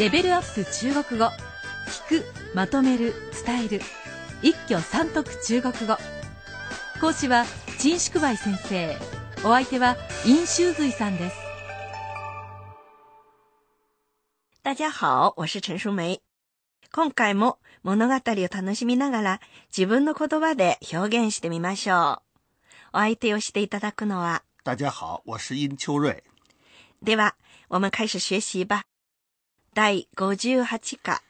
レベルアップ中国語。聞くまとめる伝える。一挙三得中国語。講師は陳淑梅先生。お相手は尹修随さんです。大家好我是陳淑梅。今回も物語を楽しみながら自分の言葉で表現してみましょう。お相手をしていただくのは大家好我是殷秋瑞。では我们开始学习吧第58課。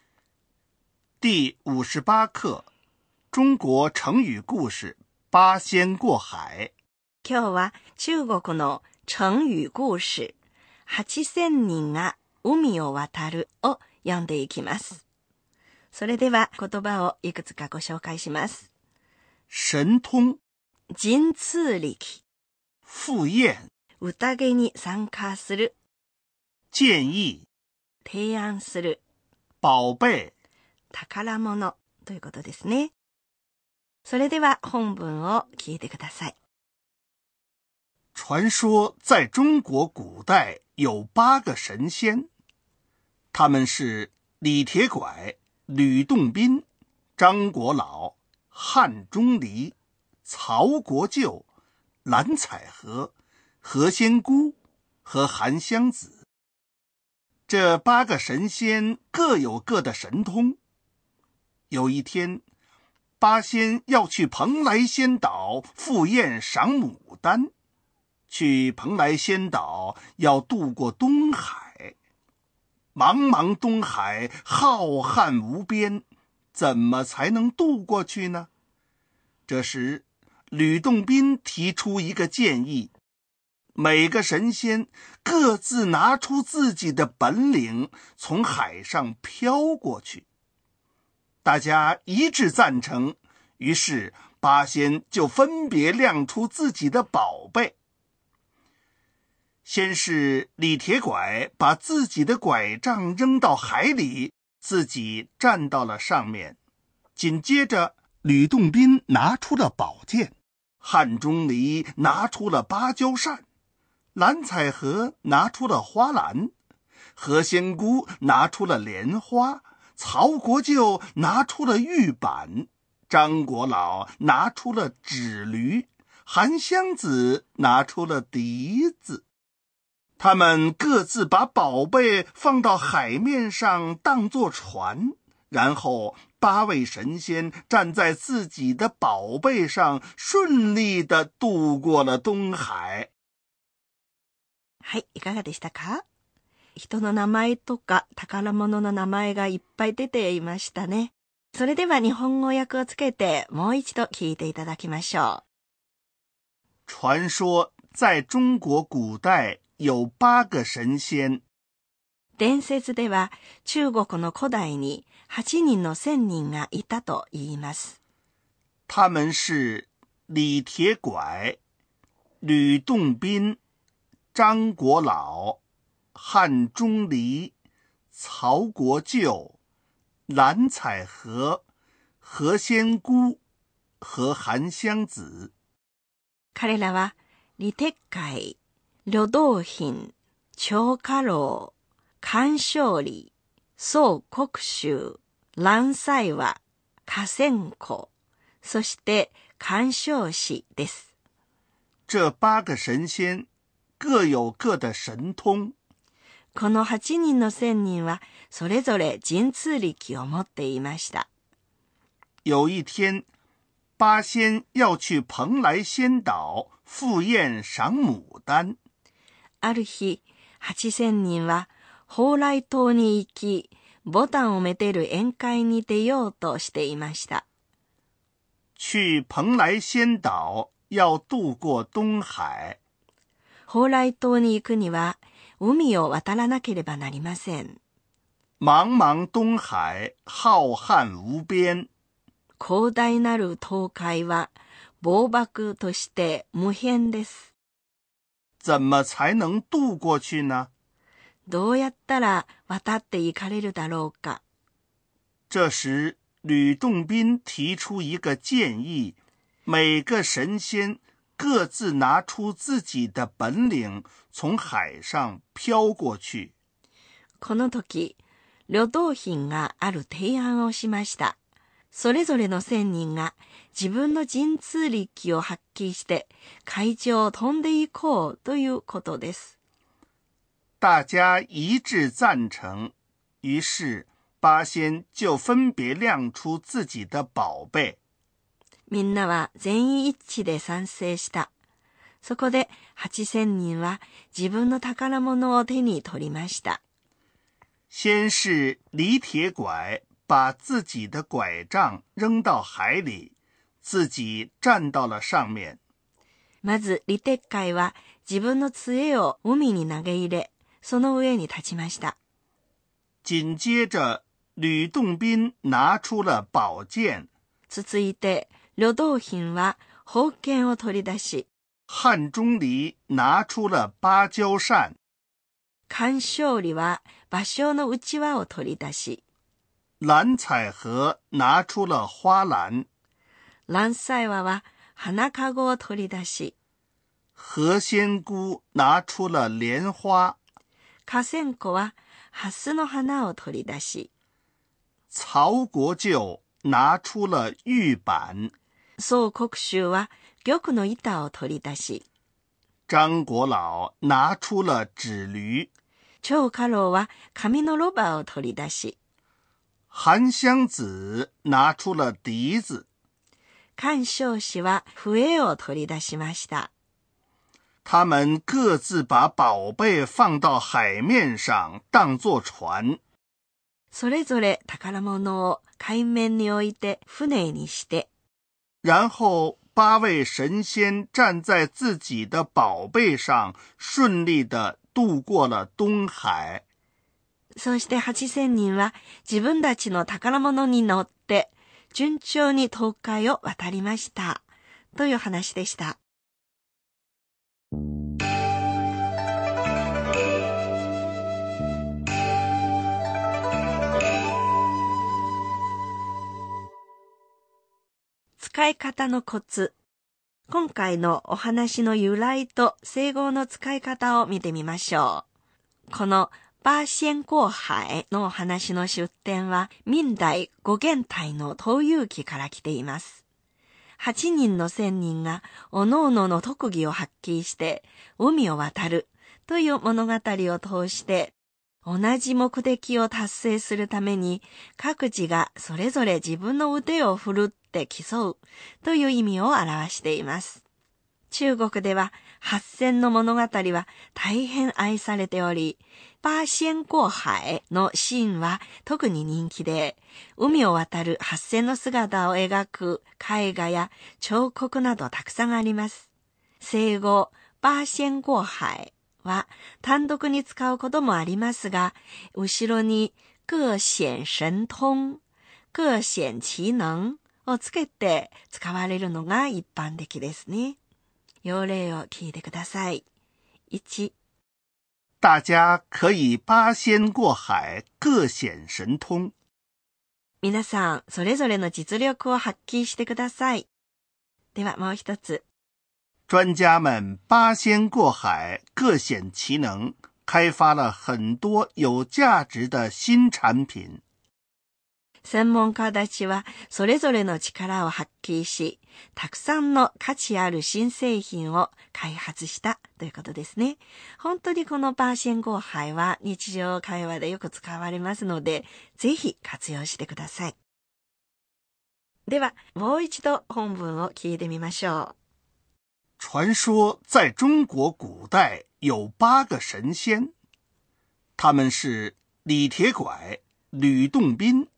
第五十八課中國成語故事八仙過海。今日は中国の成語故事。八千人が海を渡るを読んでいきます。それでは言葉をいくつかご紹介します。神通。神通力、赴宴。宴に参加する、建議提案する、寶貝宝物ということですね。それでは本文を聞いてください。傳說在中國古代有八個神仙，他們是李鐵拐、呂洞賓、張果老、漢鍾離、曹國舅、藍采和、何仙姑和韓湘子。 这八个神仙各有各的神通。有一天，八仙要去蓬莱仙岛赴宴赏牡丹。去蓬莱仙岛要渡过东海，茫茫东海浩瀚无边，怎么才能渡过去呢？这时，吕洞宾提出一个建议：每个神仙各自拿出自己的本领，从海上飘过去。大家一致赞成，于是八仙就分别亮出自己的宝贝。先是李铁拐把自己的拐杖扔到海里，自己站到了上面。紧接着，吕洞宾拿出了宝剑，汉钟离拿出了芭蕉扇，蓝采和拿出了花篮，何仙姑拿出了莲花，曹国舅拿出了玉板，张国老拿出了纸驴，韩湘子拿出了笛子。他们各自把宝贝放到海面上当作船，然后八位神仙站在自己的宝贝上，顺利地渡过了东海。はい、いかがでしたか？人の名前とか宝物の名前がいっぱい出ていましたね。それでは日本語訳をつけてもう一度聞いていただきましょ傳說在中國古代有八個神仙。う。伝説では中国の古代に8人の仙人がいたと言います。他們是李鐵拐、呂洞賓、張果老、漢鍾離、曹國舅、藍采和、何仙姑和韓湘子。彼らは李鉄拐、呂洞賓、張家老、漢勝利、宋国州、蘭菜和、河川湖、そして漢少氏です。這八個神仙 各有各的神通。この8人の仙人はそれぞれ神通力を持っていました。有一天，八仙要去蓬萊仙島赴宴賞牡丹。ある日、八仙人は蓬莱島に行き、ボタンをめでる宴会に出ようとしていました。去蓬萊仙島要渡過東海， 蓬莱島に行くには海を渡らなければなりません。茫茫東海浩瀚無邊，広大なる東海は暴漠として無辺です。怎麼才能渡過去呢？どうやったら渡って行かれるだろうか？這時，呂洞賓提出一個建議：每個神仙各自拿出自己的本領，從海上飄過去。この時、 旅道品がある提案をしました。それぞれの仙人が自分の神通力を発揮して海上を飛んでいこうということです。大家一致赞成，于是八仙就分别亮出自己的宝贝。 みんなは全員一致で賛成した。そこで八千人は自分の宝物を手に取りました。先是李铁拐把自己的拐杖扔到海里，自己站到了上面。まず、李鉄拐は自分の杖を海に投げ入れ、その上に立ちました。紧接着、吕洞宾拿出了宝剑。続いて、呂洞賓は宝剣を取り出し、汉钟离拿出了芭蕉扇。漢勝利は芭蕉のうちわを取り出し、蓝采和拿出了花篮。蘭彩和は花かごを取り出し、何仙姑拿出了莲花。河川湖は蓮の花を取り出し、曹国舅拿出了玉板。宋国州は玉の板を取り出し、张国老拿出了纸驴。張家老は紙のロバを取り出し、韩湘子拿出了笛子。関少氏は笛を取り出しました。他们各自把宝贝放到海面上，当作船。それぞれ宝物を海面に置いて船にして、然后八位神仙站在自己的宝贝上，顺利的渡过了东海。そして八千人は自分たちの宝物に乗って順調に東海を渡りました。という話でした。使い方のコツ。今回のお話の由来と整合の使い方を見てみましょう。この八仙過海のお話の出典は明代五元体の東遊記から来ています。八人の仙人が各々の特技を発揮して海を渡るという物語を通して同じ目的を達成するために各自がそれぞれ自分の腕を振るって競うという意味を表しています。中国では八仙の物語は大変愛されており、八仙過海のシーンは特に人気で、海を渡る八仙の姿を描く絵画や彫刻などたくさんあります。生後、八仙過海は単独に使うこともありますが、後ろに各显神通、各显奇能をつけて使われるのが一般的ですね。要例を聞いてください。1、大家可以八仙过海，各显神通。皆さん、それぞれの実力を発揮してください。ではもう一つ。专家们八仙过海，各显其能，开发了很多有价值的新产品。専門家たちはそれぞれの力を発揮し、たくさんの価値ある新製品を開発したということですね。本当にこのパーシェン合杯は日常会話でよく使われますので、ぜひ活用してください。では、もう一度本文を聞いてみましょう。传说在中国古代有八个神仙，他们是李铁拐、吕洞宾。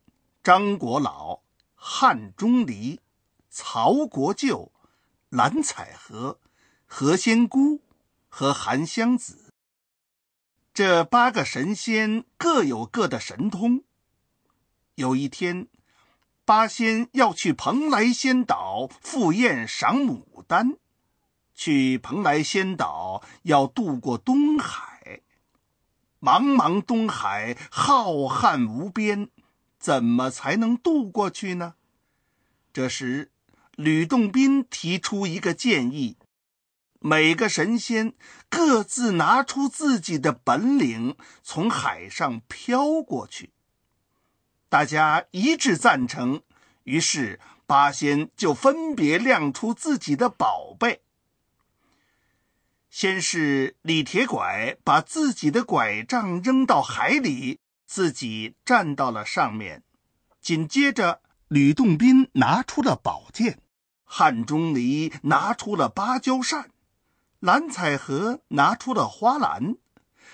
张国老、汉钟离、曹国舅、蓝采和、何仙姑和韩湘子，这八个神仙各有各的神通。有一天，八仙要去蓬莱仙岛赴宴赏牡丹，去蓬莱仙岛要渡过东海，茫茫东海浩瀚无边。怎么才能渡过去呢？这时，吕洞宾提出一个建议：每个神仙各自拿出自己的本领，从海上飘过去。大家一致赞成，于是八仙就分别亮出自己的宝贝。先是李铁拐把自己的拐杖扔到海里，自己站到了上面。紧接着，吕洞宾拿出了宝剑，汉钟离拿出了芭蕉扇，蓝采和拿出了花篮，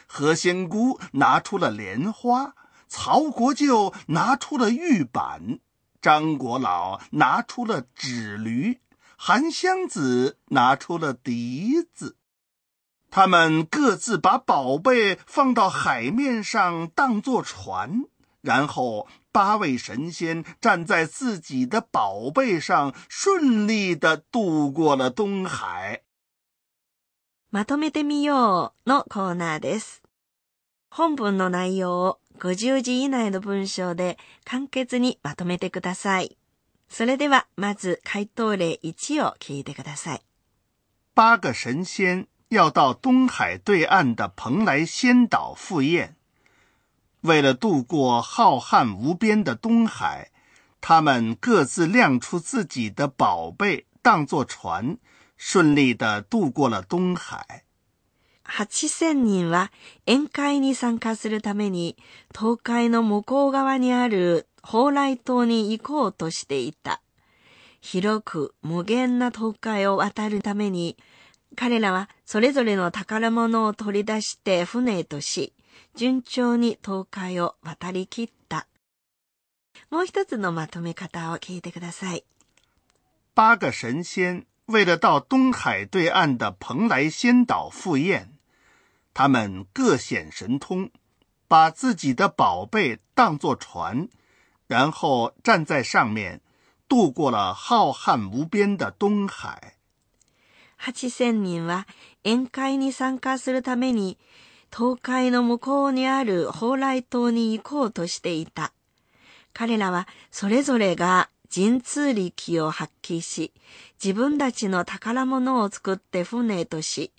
何仙姑拿出了莲花，曹国舅拿出了玉板，张国老拿出了纸驴，韩湘子拿出了笛子。他们各自把宝贝放到海面上，当作船，然后。八位神仙站在自己的宝贝上，顺利的渡过了东海。まとめてみようのコーナーです。本文の内容を50字以内の文章で簡潔にまとめてください。それでは、まず回答例1を聞いてください。八个神仙 要到东海对岸的蓬莱仙岛赴宴。为了渡过浩瀚无边的东海，他们各自亮出自己的宝贝，当作船，顺利的渡过了东海。八千人は宴会に参加するために、東海の向こう側にある蓬莱島に行こうとしていた。広く無限な東海を渡るために、 彼らはそれぞれの宝物を取り出して船へとし、順調に東海を渡り切った。もう一つのまとめ方を聞いてください。八个神仙为了到东海对岸的蓬莱仙岛赴宴，他们各显神通，把自己的宝贝当作船，然后站在上面，渡过了浩瀚无边的东海。八千人は宴会に参加するために東海の向こうにある蓬莱島に行こうとしていた。彼らはそれぞれが神通力を発揮し、自分たちの宝物を作って船とし、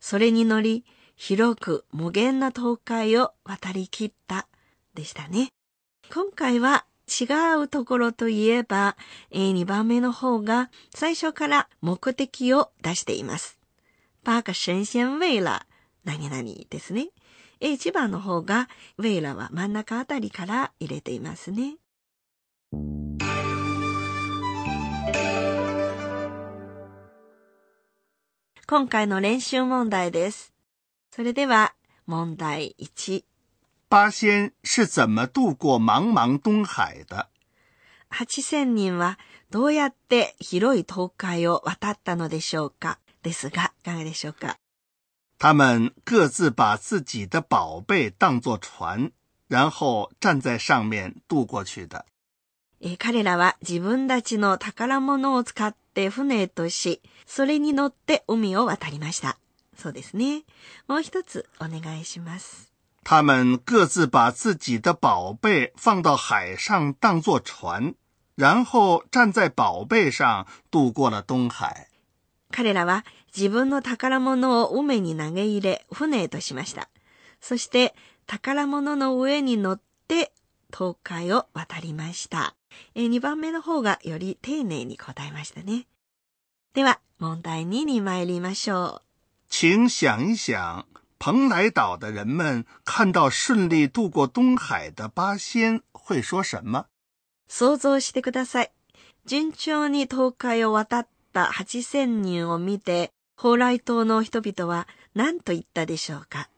それに乗り、広く無限な東海を渡り切った、でしたね。今回は違うところといえば、2番目の方が最初から目的を出しています。八个神仙为了何々ですね。1番の方が、ウェイラは真ん中あたりから入れていますね。今回の練習問題です。それでは、問題1。八仙是怎么渡过茫茫东海的？八千人はどうやって広い東海を渡ったのでしょうか？ですが、いかがでしょうか？他们各自把自己的宝贝当作船，然后站在上面渡过去的。彼らは自分たちの宝物を使って船とし、それに乗って海を渡りました。そうですね。もう一つお願いします。他们各自把自己的宝贝放到海上当作船，然后站在宝贝上渡过了东海。彼らは自分の宝物を海に投げ入れ、船へとしました。そして、宝物の上に乗って、東海を渡りました。え2番目の方がより丁寧に答えましたね。では、問題2に参りましょう。请想一想， 蓬莱岛的人们看到顺利渡过东海的八仙会说什么？想像してください。順調に東海を渡った8000人を見て、蓬莱島の人々は何と言ったでしょうか？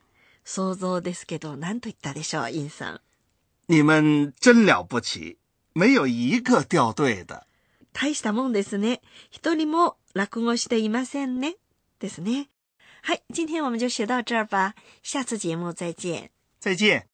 想像ですけど何と言ったでしょう、インさん。你们真了不起。没有一个掉队的。大したもんですね。一人も落語していませんね。ですね。嘿、今天我们就学到这儿吧。下次节目再见。再见。